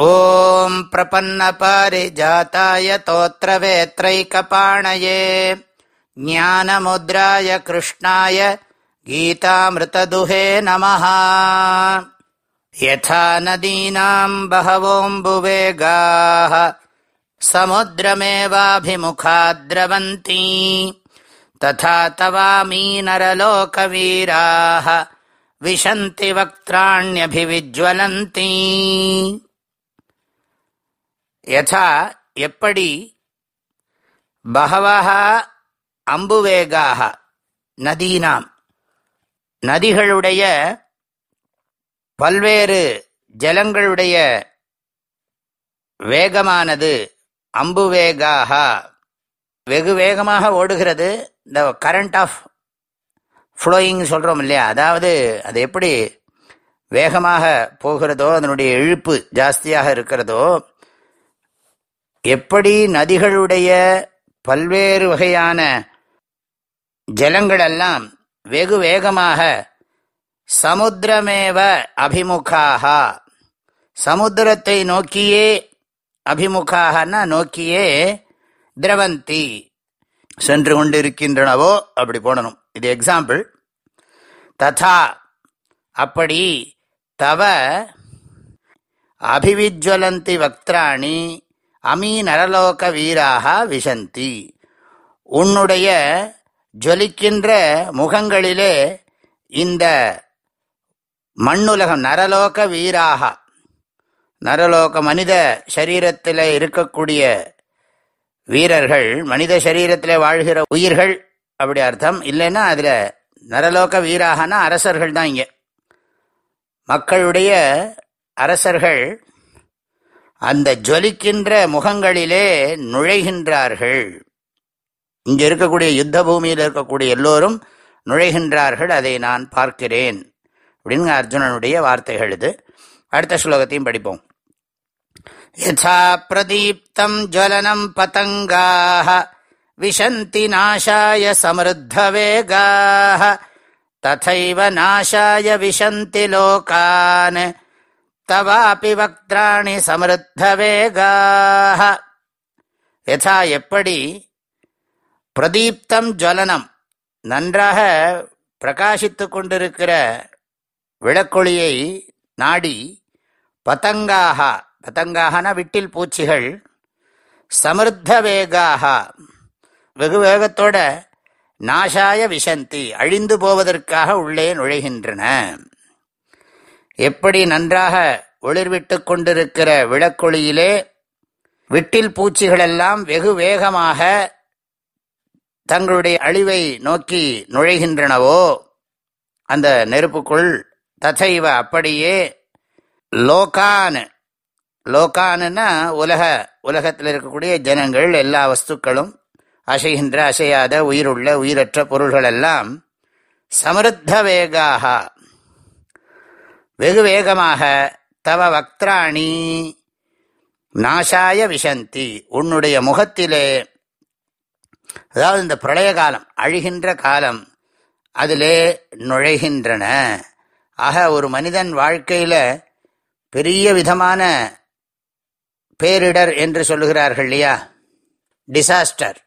ॐ प्रपन्नपारिजाताय तोत्रवेत्रैकपाणये ज्ञानमुद्राय कृष्णाय गीतामृतदुहे नमः यथा नदीनाम् बहवोऽम्बुवेगाः समुद्रमेवाभिमुखा द्रवन्ती तथा तवामीनरलोकवीराः विशन्ति वक्त्राण्यभिविज्वलन्ती யதா எப்படி பகவா அம்புவேகாக நதீனாம் நதிகளுடைய பல்வேறு ஜலங்களுடைய வேகமானது அம்புவேகாக வெகு வேகமாக ஓடுகிறது. இந்த கரண்ட் ஆஃப் ஃப்ளோயிங் சொல்கிறோம் இல்லையா? அதாவது அது எப்படி வேகமாக போகிறதோ அதனுடைய இழுப்பு ஜாஸ்தியாக இருக்கிறதோ எப்படி நதிகளுடைய பல்வேறு வகையான ஜலங்களெல்லாம் வெகு வேகமாக சமுத்திரமேவ அபிமுகாக சமுத்திரத்தை நோக்கியே அபிமுகாகனா நோக்கியே திரவந்தி சென்று கொண்டிருக்கின்றனவோ அப்படி போடணும். இது எக்ஸாம்பிள் ததா அப்படி தவ அபிவிஜ்வலந்தி வக்திராணி அமீ நரலோக வீராக விசந்தி. உன்னுடைய ஜொலிக்கின்ற முகங்களிலே இந்த மண்ணுலகம் நரலோக வீராக. நரலோக மனித சரீரத்தில் இருக்கக்கூடிய வீரர்கள் மனித சரீரத்தில் வாழ்கிற உயிர்கள் அப்படி அர்த்தம். இல்லைன்னா அதில் நரலோக வீராகனா அரசர்கள் தான் இங்கே. மக்களுடைய அரசர்கள் அந்த ஜொலிக்கின்ற முகங்களிலே நுழைகின்றார்கள். இங்கே இருக்கக்கூடிய யுத்த பூமியில் இருக்கக்கூடிய எல்லோரும் நுழைகின்றார்கள் அதை நான் பார்க்கிறேன். அப்படின்னு அர்ஜுனனுடைய வார்த்தைகள் இது. அடுத்த ஸ்லோகத்தையும் படிப்போம். யதா பிரதீப்தம் ஜுவலனம் பதங்காக விசந்தி நாசாய சமிருத்த வேகாக ததைவ நாசாய விசந்தி லோகான். தவாபி வக்திராணி சமிருத்த வேகாக யதா எப்படி பிரதீப்தம் ஜுவலனம் நன்றாக பிரகாசித்து கொண்டிருக்கிற விளக்கொளியை நாடி பதங்காக பதங்காகனா விட்டில் பூச்சிகள் சமிருத்த வேகாக வெகு வேகத்தோட நாசாய விசந்தி அழிந்து போவதற்காக உள்ளே நுழைகின்றன। எப்படி நன்றாக ஒளிர்விட்டு கொண்டிருக்கிற விளக்கொளியிலே விட்டில் பூச்சிகளெல்லாம் வெகு வேகமாக தங்களுடைய அழிவை நோக்கி நுழைகின்றனவோ அந்த நெருப்புக்குள் ததைவ அப்படியே லோகான். லோகானுன்னா உலக உலகத்தில் இருக்கக்கூடிய ஜனங்கள் எல்லா வஸ்துக்களும் அசைகின்ற அசையாத உயிருள்ள உயிரற்ற பொருள்கள் எல்லாம் சமிருத்த வேகாக வெகு வேகமாக தவ வக்திராணி நாசாய விசந்தி உன்னுடைய முகத்திலே அதாவது இந்த பிரளய காலம் அழிகின்ற காலம் அதிலே நுழைகின்றன. ஆக ஒரு மனிதன் வாழ்க்கையில் பெரிய விதமான பேரிடர் என்று சொல்லுகிறார்கள் இல்லையா? டிசாஸ்டர்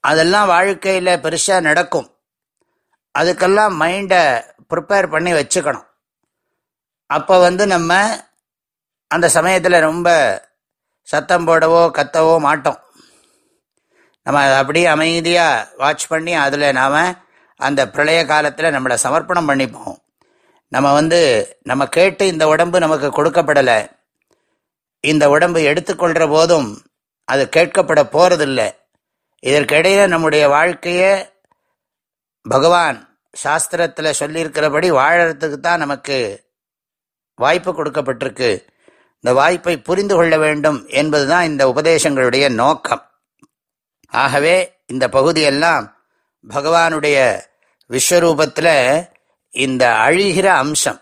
அதெல்லாம் வாழ்க்கையில் பெருசாக நடக்கும். அதுக்கெல்லாம் மைண்டை ப்ரிப்பேர் பண்ணி வச்சுக்கணும். அப்போ வந்து நம்ம அந்த சமயத்தில் ரொம்ப சத்தம் போடவோ கத்தவோ மாட்டோம். நம்ம அப்படியே அமைதியாக வாட்ச் பண்ணி அதில் நாம் அந்த பிரளய காலத்தில் நம்மளை சமர்ப்பணம் பண்ணிப்போம். நம்ம வந்து நம்ம கேட்டு இந்த உடம்பு நமக்கு கொடுக்கப்படலை. இந்த உடம்பு எடுத்துக்கொள்கிற போதும் அது கேட்கப்பட போகிறதில்லை இதற்கிடையில் நம்முடைய வாழ்க்கையை பகவான் சாஸ்திரத்தில் சொல்லியிருக்கிறபடி வாழறதுக்கு தான் நமக்கு வாய்ப்பு கொடுக்கப்பட்டிருக்கு. இந்த வாய்ப்பை புரிந்து கொள்ள வேண்டும் என்பதுதான் இந்த உபதேசங்களுடைய நோக்கம். ஆகவே இந்த பகுதியெல்லாம் பகவானுடைய விஸ்வரூபத்தில் இந்த அழிகிற அம்சம்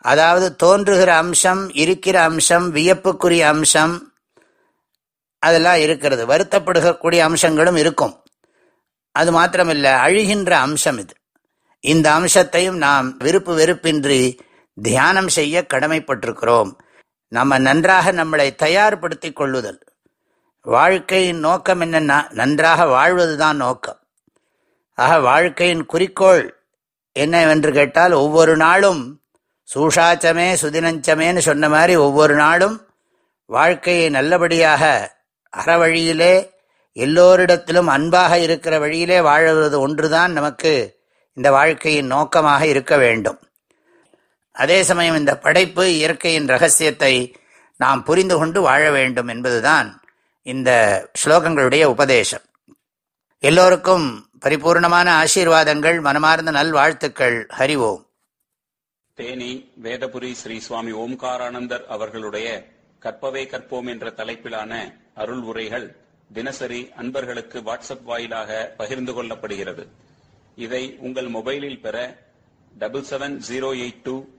அதாவது தோன்றுகிற அம்சம் இருக்கிற அம்சம் வியப்புக்குரிய அம்சம் அதெல்லாம் இருக்கிறது. வருத்தப்படுகக்கூடிய அம்சங்களும் இருக்கும். அது மாத்திரமில்ல அழிகின்ற அம்சம் இது. இந்த அம்சத்தையும் நாம் விருப்பு வெறுப்பின்றி தியானம் செய்ய கடமைப்பட்டிருக்கிறோம். நம்ம நன்றாக நம்மளை தயார்படுத்திக் கொள்ளுதல். வாழ்க்கையின் நோக்கம் என்னென்னா நன்றாக வாழ்வதுதான் நோக்கம். ஆக வாழ்க்கையின் குறிக்கோள் என்னவென்று கேட்டால் ஒவ்வொரு நாளும் சூஷாச்சமே சுதினஞ்சமேன்னு சொன்ன மாதிரி ஒவ்வொரு நாளும் வாழ்க்கையை நல்லபடியாக அற வழியிலே எல்லோரிடத்திலும் அன்பாக இருக்கிற வழியிலே வாழ்வது ஒன்றுதான் நமக்கு இந்த வாழ்க்கையின் நோக்கமாக இருக்க வேண்டும். அதே சமயம் இந்த படைப்பு இயற்கையின் ரகசியத்தை நாம் புரிந்து கொண்டு வாழ வேண்டும் என்பதுதான் இந்த ஸ்லோகங்களுடைய உபதேசம். எல்லோருக்கும் பரிபூர்ணமான ஆசீர்வாதங்கள் மனமார்ந்த நல்வாழ்த்துக்கள். ஓம். தேனி வேதபுரி ஸ்ரீ சுவாமி ஓம்காரானந்தர் அவர்களுடைய கற்பவே கற்போம் என்ற தலைப்பிலான அருள் உரைகள் தினசரி அன்பர்களுக்கு வாட்ஸ்அப் வாயிலாக பகிர்ந்து கொள்ளப்படுகிறது. இதை உங்கள் மொபைலில் பெற double seven zero eight two